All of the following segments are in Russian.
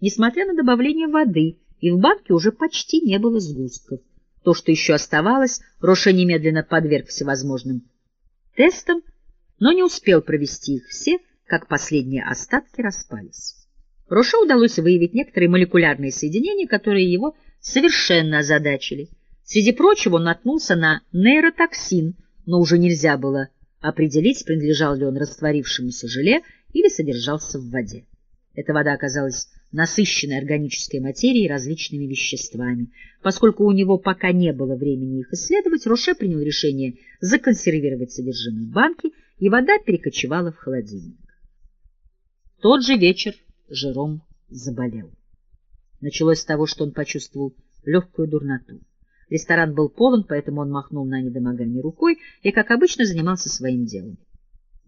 несмотря на добавление воды, и в банке уже почти не было сгустков. То, что еще оставалось, Роша немедленно подверг всевозможным тестам, но не успел провести их все, как последние остатки распались. Роше удалось выявить некоторые молекулярные соединения, которые его совершенно озадачили. Среди прочего он наткнулся на нейротоксин, но уже нельзя было определить, принадлежал ли он растворившемуся желе или содержался в воде. Эта вода оказалась насыщенной органической материей и различными веществами. Поскольку у него пока не было времени их исследовать, Роше принял решение законсервировать содержимое банки, и вода перекочевала в холодильник. Тот же вечер Жером заболел. Началось с того, что он почувствовал легкую дурноту. Ресторан был полон, поэтому он махнул на недомогание рукой и, как обычно, занимался своим делом.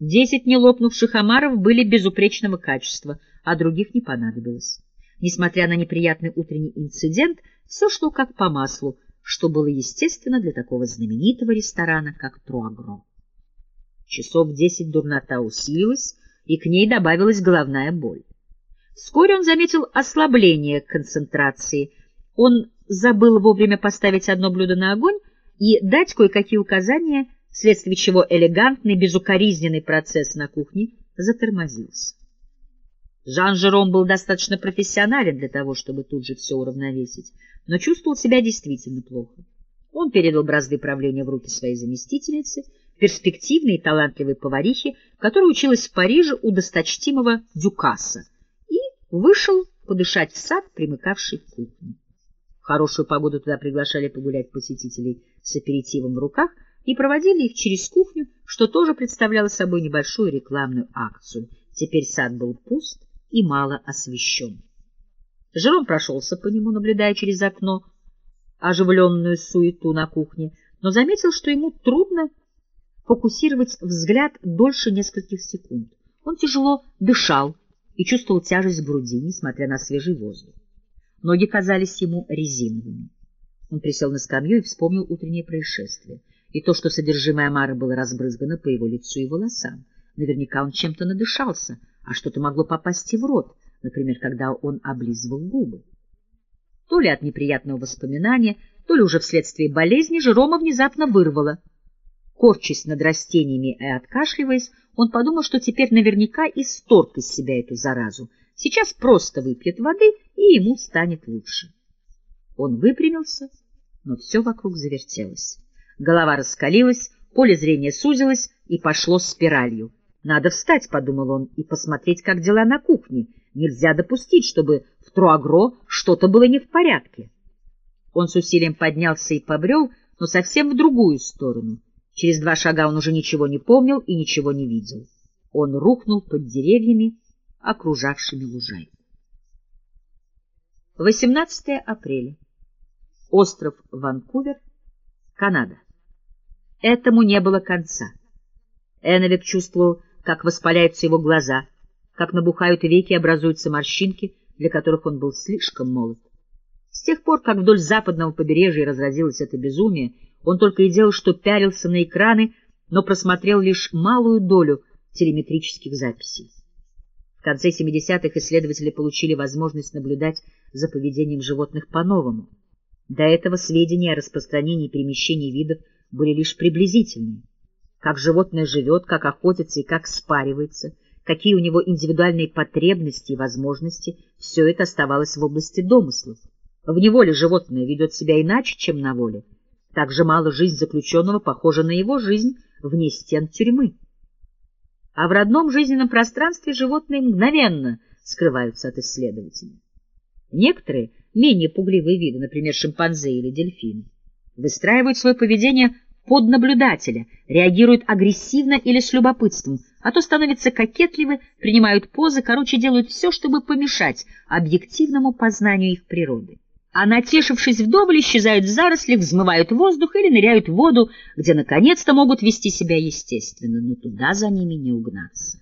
Десять нелопнувших омаров были безупречного качества, а других не понадобилось. Несмотря на неприятный утренний инцидент, все шло как по маслу, что было естественно для такого знаменитого ресторана, как Труагро. Часов десять дурнота усилилась, и к ней добавилась головная боль. Вскоре он заметил ослабление концентрации. Он забыл вовремя поставить одно блюдо на огонь и дать кое-какие указания, вследствие чего элегантный, безукоризненный процесс на кухне затормозился. Жан-Жером был достаточно профессионален для того, чтобы тут же все уравновесить, но чувствовал себя действительно плохо. Он передал бразды правления в руки своей заместительницы, перспективной и талантливой поварихи, которая училась в Париже у досточтимого Дюкаса, вышел подышать в сад, примыкавший к кухне. В хорошую погоду туда приглашали погулять посетителей с аперитивом в руках и проводили их через кухню, что тоже представляло собой небольшую рекламную акцию. Теперь сад был пуст и мало освещен. Жером прошелся по нему, наблюдая через окно оживленную суету на кухне, но заметил, что ему трудно фокусировать взгляд дольше нескольких секунд. Он тяжело дышал, и чувствовал тяжесть в груди, несмотря на свежий воздух. Ноги казались ему резиновыми. Он присел на скамью и вспомнил утреннее происшествие, и то, что содержимое омара было разбрызгано по его лицу и волосам. Наверняка он чем-то надышался, а что-то могло попасть и в рот, например, когда он облизывал губы. То ли от неприятного воспоминания, то ли уже вследствие болезни Жерома внезапно вырвало. Корчась над растениями и откашливаясь, он подумал, что теперь наверняка исторг из себя эту заразу. Сейчас просто выпьет воды, и ему станет лучше. Он выпрямился, но все вокруг завертелось. Голова раскалилась, поле зрения сузилось и пошло спиралью. «Надо встать», — подумал он, — «и посмотреть, как дела на кухне. Нельзя допустить, чтобы в Труагро что-то было не в порядке». Он с усилием поднялся и побрел, но совсем в другую сторону — Через два шага он уже ничего не помнил и ничего не видел. Он рухнул под деревьями, окружавшими лужайку. 18 апреля. Остров Ванкувер, Канада. Этому не было конца. Эновик чувствовал, как воспаляются его глаза, как набухают веки и образуются морщинки, для которых он был слишком молод. С тех пор, как вдоль западного побережья разразилось это безумие, он только и делал, что пялился на экраны, но просмотрел лишь малую долю телеметрических записей. В конце 70-х исследователи получили возможность наблюдать за поведением животных по-новому. До этого сведения о распространении и перемещении видов были лишь приблизительные. Как животное живет, как охотится и как спаривается, какие у него индивидуальные потребности и возможности, все это оставалось в области домыслов. В неволе животное ведет себя иначе, чем на воле, так же мало жизнь заключенного похожа на его жизнь вне стен тюрьмы. А в родном жизненном пространстве животные мгновенно скрываются от исследователей. Некоторые, менее пугливые виды, например, шимпанзе или дельфины, выстраивают свое поведение под наблюдателя, реагируют агрессивно или с любопытством, а то становятся кокетливы, принимают позы, короче, делают все, чтобы помешать объективному познанию их природы а натешившись вдоволь, исчезают в зарослях, взмывают воздух или ныряют в воду, где наконец-то могут вести себя естественно, но туда за ними не угнаться.